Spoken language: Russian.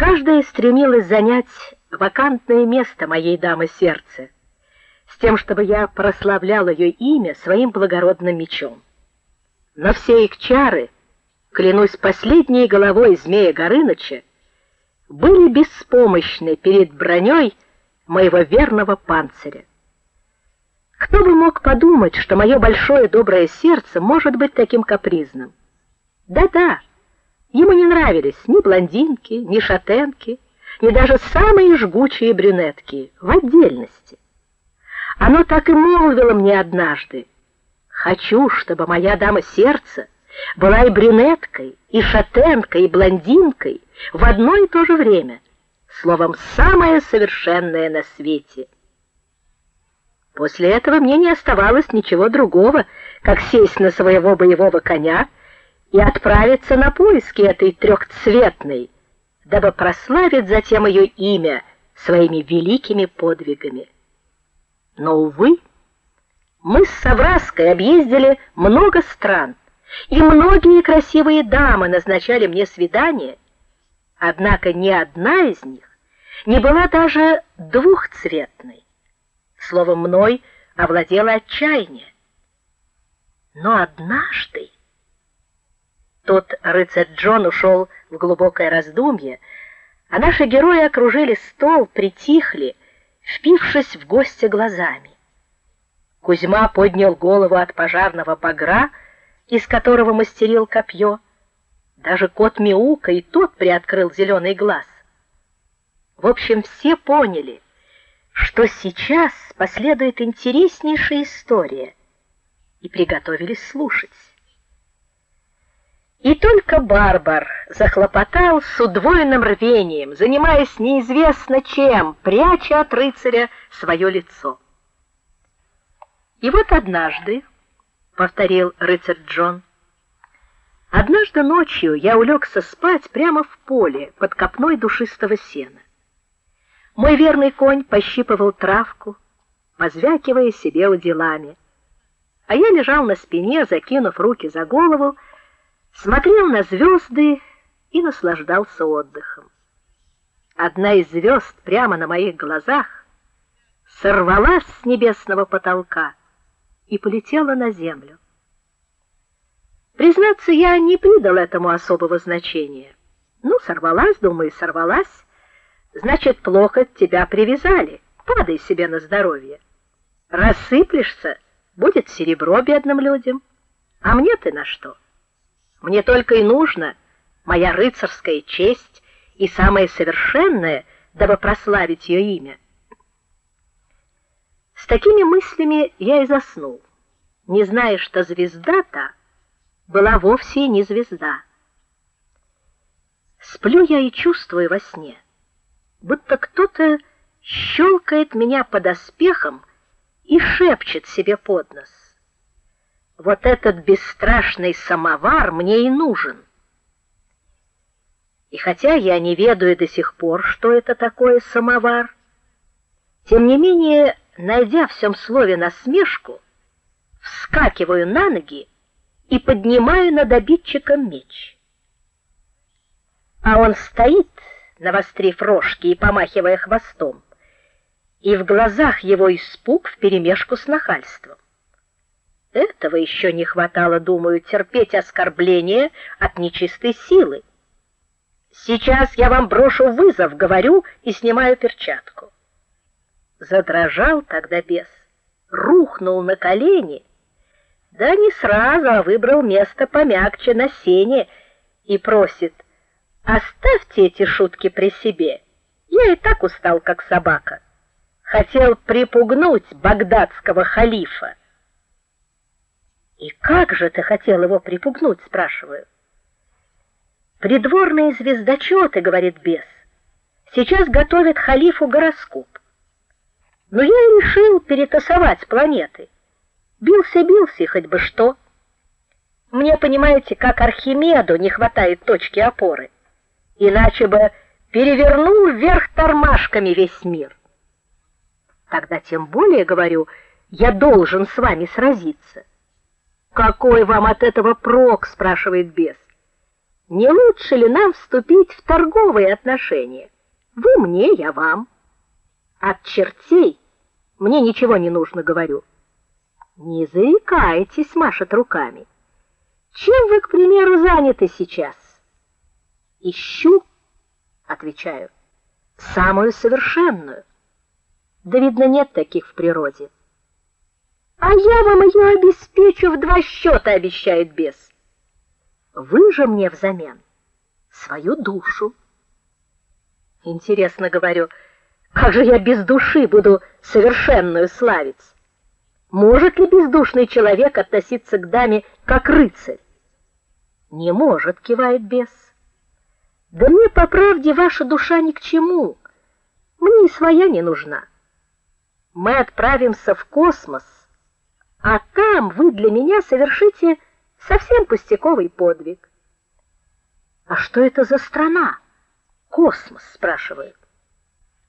Каждая стремилась занять вакантное место моей дамы сердца, с тем, чтобы я прославлял ее имя своим благородным мечом. Но все их чары, клянусь последней головой змея Горыныча, были беспомощны перед броней моего верного панциря. Кто бы мог подумать, что мое большое доброе сердце может быть таким капризным? Да-да. Ему не нравились ни блондинки, ни шатенки, ни даже самые жгучие брюнетки в отдельности. Оно так и молвило мне однажды: "Хочу, чтобы моя дама сердца была и брюнеткой, и шатенкой, и блондинкой в одно и то же время, словом, самое совершенное на свете". После этого мне не оставалось ничего другого, как сесть на своего боевого коня и отправиться на поиски этой трехцветной, дабы прославить затем ее имя своими великими подвигами. Но увы, мы с Савраской объездили много стран, и многие красивые дамы назначали мне свидания, однако ни одна из них не была даже двухцветной. Словом, мной овладело отчаяние. Но однажды тот рыцарь Джон ушел в глубокое раздумье, а наши герои окружили стол, притихли, впившись в гостя глазами. Кузьма поднял голову от пожарного багра, из которого мастерил копье. Даже кот Мяука и тот приоткрыл зеленый глаз. В общем, все поняли, что сейчас последует интереснейшая история, и приготовились слушать. И только Барбар захлопотал с удвоенным рвением, занимаясь неизвестно чем, пряча от рыцаря свое лицо. И вот однажды, повторил рыцарь Джон, однажды ночью я улегся спать прямо в поле под копной душистого сена. Мой верный конь пощипывал травку, позвякивая себе уделами, а я лежал на спине, закинув руки за голову, смотрел на звезды и наслаждался отдыхом. Одна из звезд прямо на моих глазах сорвалась с небесного потолка и полетела на землю. Признаться, я не придал этому особого значения. Ну, сорвалась, думаю, сорвалась. Значит, плохо тебя привязали. Падай себе на здоровье. Рассыплешься, будет серебро бедным людям. А мне ты на что? Мне только и нужно моя рыцарская честь и самое совершенное, дабы прославить ее имя. С такими мыслями я и заснул, не зная, что звезда-то была вовсе не звезда. Сплю я и чувствую во сне, будто кто-то щелкает меня под оспехом и шепчет себе под нос: вот этот бесстрашный самовар мне и нужен. И хотя я не ведаю до сих пор, что это такое самовар, тем не менее, найдя в всем слове насмешку, вскакиваю на ноги и поднимаю над обидчиком меч. А он стоит, навострив рожки и помахивая хвостом, и в глазах его испуг вперемешку с нахальством. Этого еще не хватало, думаю, терпеть оскорбления от нечистой силы. Сейчас я вам брошу вызов, говорю и снимаю перчатку. Задрожал тогда бес, рухнул на колени. Да не сразу, а выбрал место помягче на сене и просит: "Оставьте эти шутки при себе. Я и так устал как собака. Хотел припугнуть багдадского халифа. И как же ты хотел его припугнуть, спрашиваю. Придворные звездочеты, говорит бес. Сейчас готовят халифу гороскоп. Но я и решил перетасовать планеты. Бился, бился, хоть бы что. Мне, понимаете, как Архимеду не хватает точки опоры. Иначе бы перевернул вверх тормашками весь мир. Тогда тем более, говорю, я должен с вами сразиться. Какой вам от этого прок, спрашивает бес. Не лучше ли нам вступить в торговые отношения? Вы мне, я вам. От чертей мне ничего не нужно, говорю. Не заикайтесь, машет руками. Чем вы, к примеру, заняты сейчас? Ищу, отвечаю. Самую совершенную. Да видно, нет таких в природе. А я вам ее обеспечу в два счета, обещает бес. Вы же мне взамен свою душу. Интересно говорю, как же я без души буду совершенную славить? Может ли бездушный человек относиться к даме как рыцарь? Не может, кивает бес. Да мне по правде ваша душа ни к чему. Мне и своя не нужна. Мы отправимся в космос, а там вы для меня совершите совсем пустяковый подвиг. А что это за страна? Космос, спрашивает.